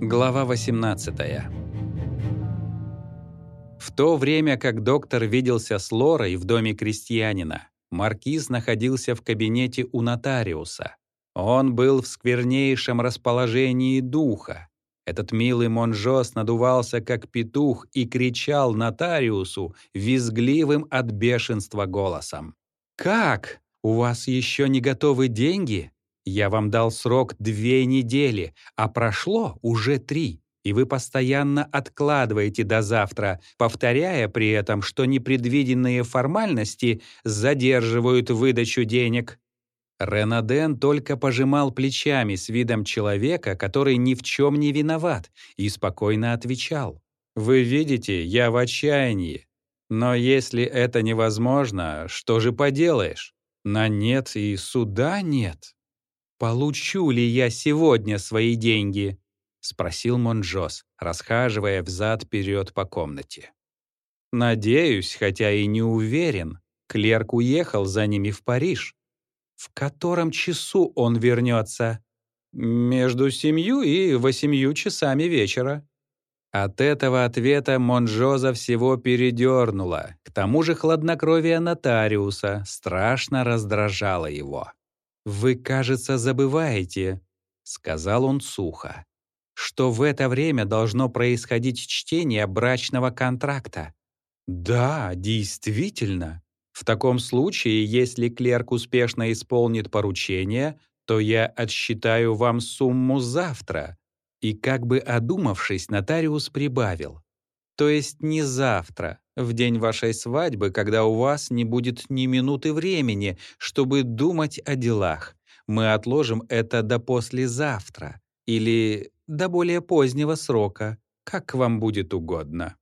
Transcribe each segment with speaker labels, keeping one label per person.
Speaker 1: Глава 18 В то время, как доктор виделся с Лорой в доме крестьянина, маркиз находился в кабинете у нотариуса. Он был в сквернейшем расположении духа. Этот милый Монжос надувался, как петух, и кричал нотариусу визгливым от бешенства голосом. «Как? У вас еще не готовы деньги? Я вам дал срок две недели, а прошло уже три, и вы постоянно откладываете до завтра, повторяя при этом, что непредвиденные формальности задерживают выдачу денег. Ренаден только пожимал плечами с видом человека, который ни в чем не виноват, и спокойно отвечал. «Вы видите, я в отчаянии. Но если это невозможно, что же поделаешь? На нет и суда нет». «Получу ли я сегодня свои деньги?» — спросил Монжос, расхаживая взад-вперед по комнате. «Надеюсь, хотя и не уверен. Клерк уехал за ними в Париж. В котором часу он вернется?» «Между семью и восемью часами вечера». От этого ответа Монжоза всего передернуло. К тому же хладнокровие нотариуса страшно раздражало его. «Вы, кажется, забываете», — сказал он сухо, «что в это время должно происходить чтение брачного контракта». «Да, действительно. В таком случае, если клерк успешно исполнит поручение, то я отсчитаю вам сумму завтра». И как бы одумавшись, нотариус прибавил. «То есть не завтра, в день вашей свадьбы, когда у вас не будет ни минуты времени, чтобы думать о делах. Мы отложим это до послезавтра или до более позднего срока, как вам будет угодно.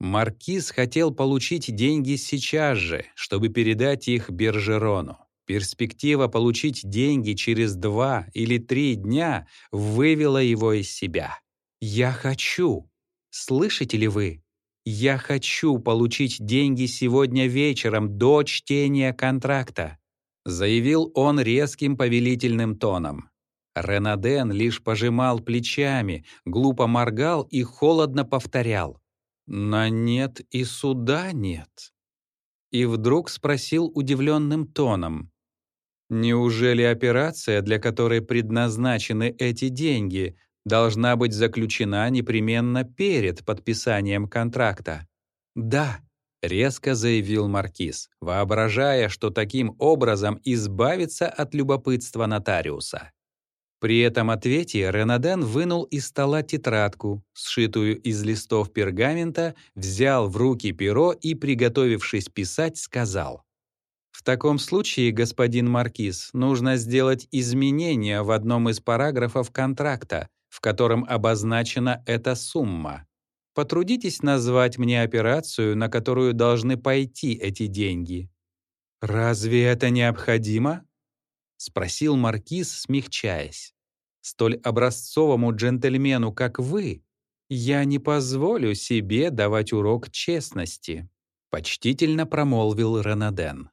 Speaker 1: Маркиз хотел получить деньги сейчас же, чтобы передать их Бержерону. Перспектива получить деньги через два или три дня вывела его из себя. «Я хочу! Слышите ли вы? «Я хочу получить деньги сегодня вечером до чтения контракта», заявил он резким повелительным тоном. Ренаден лишь пожимал плечами, глупо моргал и холодно повторял. «На нет и суда нет». И вдруг спросил удивленным тоном. «Неужели операция, для которой предназначены эти деньги, должна быть заключена непременно перед подписанием контракта. «Да», — резко заявил Маркиз, воображая, что таким образом избавится от любопытства нотариуса. При этом ответе Ренаден вынул из стола тетрадку, сшитую из листов пергамента, взял в руки перо и, приготовившись писать, сказал. «В таком случае, господин Маркиз, нужно сделать изменения в одном из параграфов контракта, в котором обозначена эта сумма. Потрудитесь назвать мне операцию, на которую должны пойти эти деньги. «Разве это необходимо?» — спросил Маркиз, смягчаясь. «Столь образцовому джентльмену, как вы, я не позволю себе давать урок честности», — почтительно промолвил Ренаден.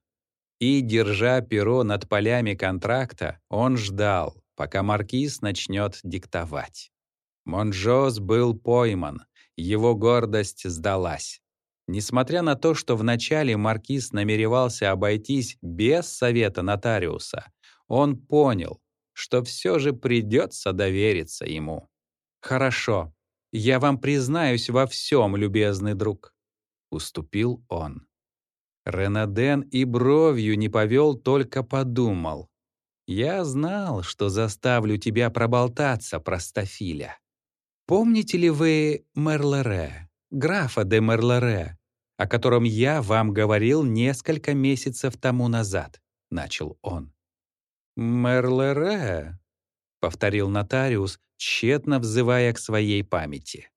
Speaker 1: И, держа перо над полями контракта, он ждал, пока маркиз начнет диктовать. Монжос был пойман, его гордость сдалась. Несмотря на то, что вначале маркиз намеревался обойтись без совета нотариуса, он понял, что все же придется довериться ему. «Хорошо, я вам признаюсь во всем, любезный друг», — уступил он. Ренаден и бровью не повел, только подумал. Я знал, что заставлю тебя проболтаться, простофиля. Помните ли вы Мерлере, графа де Мерлере, о котором я вам говорил несколько месяцев тому назад?» — начал он. «Мерлере», — повторил нотариус, тщетно взывая к своей памяти.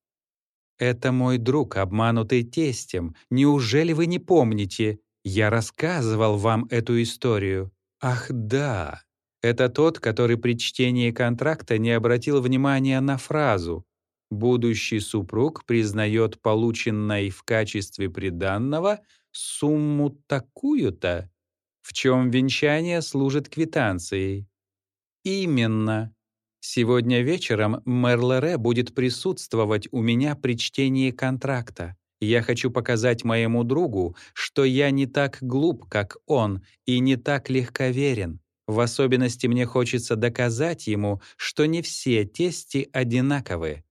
Speaker 1: «Это мой друг, обманутый тестем. Неужели вы не помните? Я рассказывал вам эту историю. Ах да, это тот, который при чтении контракта не обратил внимания на фразу «Будущий супруг признает полученной в качестве приданного сумму такую-то, в чем венчание служит квитанцией». Именно. Сегодня вечером Мерлере будет присутствовать у меня при чтении контракта. Я хочу показать моему другу, что я не так глуп, как он, и не так легковерен. В особенности мне хочется доказать ему, что не все тести одинаковы.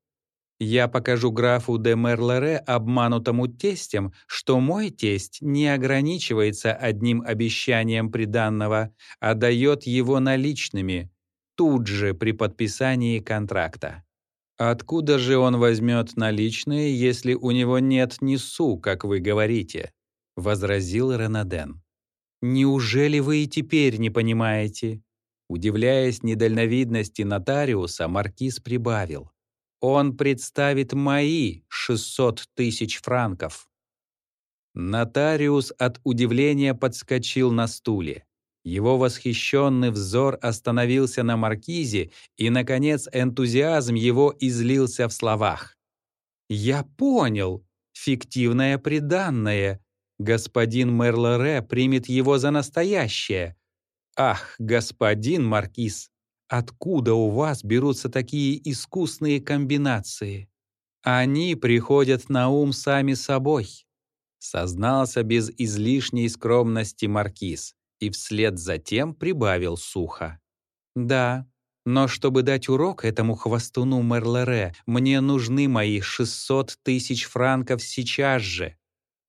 Speaker 1: Я покажу графу де Мерлере, обманутому тестем, что мой тесть не ограничивается одним обещанием приданного, а дает его наличными, тут же при подписании контракта. Откуда же он возьмет наличные, если у него нет ни су, как вы говорите? возразил Ренаден. Неужели вы и теперь не понимаете? Удивляясь недальновидности нотариуса, маркиз прибавил. Он представит мои 600 тысяч франков. Нотариус от удивления подскочил на стуле. Его восхищенный взор остановился на маркизе, и, наконец, энтузиазм его излился в словах. «Я понял. Фиктивное приданное. Господин Мерлоре примет его за настоящее. Ах, господин маркиз, откуда у вас берутся такие искусные комбинации? Они приходят на ум сами собой», — сознался без излишней скромности маркиз и вслед за тем прибавил сухо. «Да, но чтобы дать урок этому хвостуну Мерлере, мне нужны мои 600 тысяч франков сейчас же.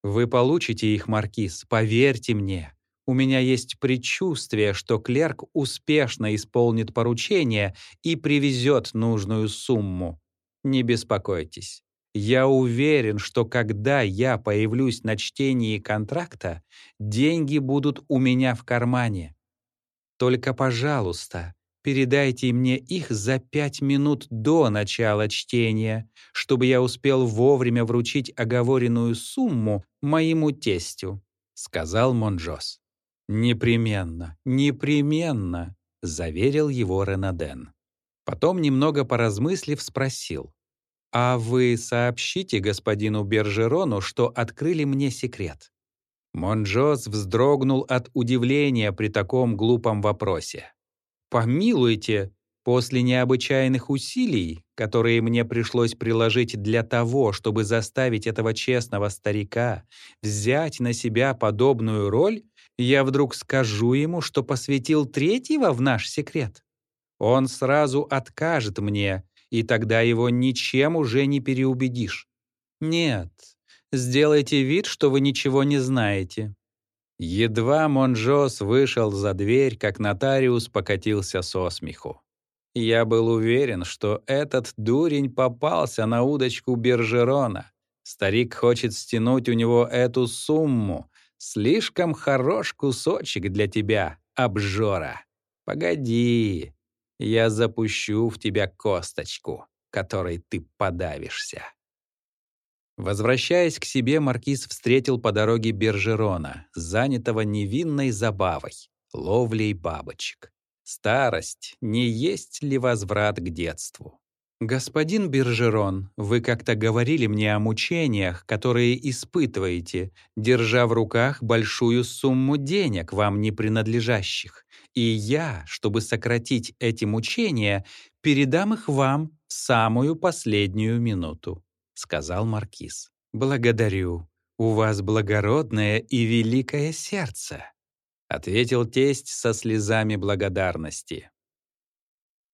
Speaker 1: Вы получите их, Маркиз, поверьте мне. У меня есть предчувствие, что клерк успешно исполнит поручение и привезет нужную сумму. Не беспокойтесь. Я уверен, что когда я появлюсь на чтении контракта, деньги будут у меня в кармане. Только, пожалуйста, передайте мне их за пять минут до начала чтения, чтобы я успел вовремя вручить оговоренную сумму моему тестю», — сказал Монжос. «Непременно, непременно», — заверил его Ренаден. Потом, немного поразмыслив, спросил. «А вы сообщите господину Бержерону, что открыли мне секрет». Монжос вздрогнул от удивления при таком глупом вопросе. «Помилуйте, после необычайных усилий, которые мне пришлось приложить для того, чтобы заставить этого честного старика взять на себя подобную роль, я вдруг скажу ему, что посвятил третьего в наш секрет. Он сразу откажет мне, и тогда его ничем уже не переубедишь. Нет, сделайте вид, что вы ничего не знаете. Едва Монжос вышел за дверь, как нотариус покатился со смеху. Я был уверен, что этот дурень попался на удочку Бержерона. Старик хочет стянуть у него эту сумму. Слишком хорош кусочек для тебя, обжора. Погоди, я запущу в тебя косточку, которой ты подавишься. Возвращаясь к себе, маркиз встретил по дороге Бержерона, занятого невинной забавой — ловлей бабочек. Старость не есть ли возврат к детству? «Господин Бержерон, вы как-то говорили мне о мучениях, которые испытываете, держа в руках большую сумму денег, вам не принадлежащих. И я, чтобы сократить эти мучения, передам их вам в самую последнюю минуту», — сказал Маркиз. «Благодарю. У вас благородное и великое сердце», — ответил тесть со слезами благодарности.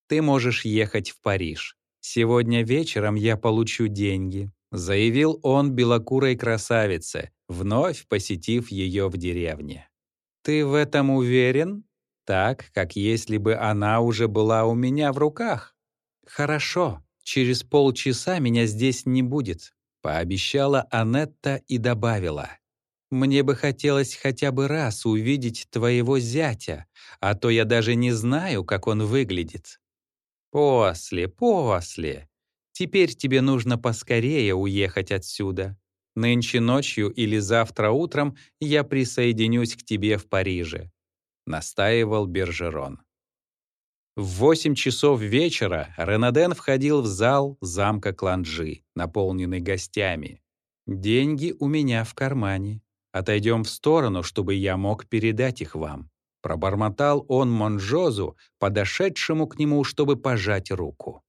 Speaker 1: «Ты можешь ехать в Париж. Сегодня вечером я получу деньги», — заявил он белокурой красавице, вновь посетив ее в деревне. «Ты в этом уверен?» так, как если бы она уже была у меня в руках. «Хорошо, через полчаса меня здесь не будет», — пообещала Анетта и добавила. «Мне бы хотелось хотя бы раз увидеть твоего зятя, а то я даже не знаю, как он выглядит». «После, после. Теперь тебе нужно поскорее уехать отсюда. Нынче ночью или завтра утром я присоединюсь к тебе в Париже настаивал Бержерон. В восемь часов вечера Ренаден входил в зал замка Кланджи, наполненный гостями. «Деньги у меня в кармане. Отойдем в сторону, чтобы я мог передать их вам». Пробормотал он Монжозу, подошедшему к нему, чтобы пожать руку.